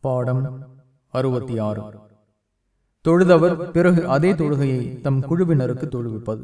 பாடம் அறுபத்தி ஆறு. தொழுதவர் பிறகு அதே தொழுகையை தம் குழுவினருக்கு தொழுவிப்பது.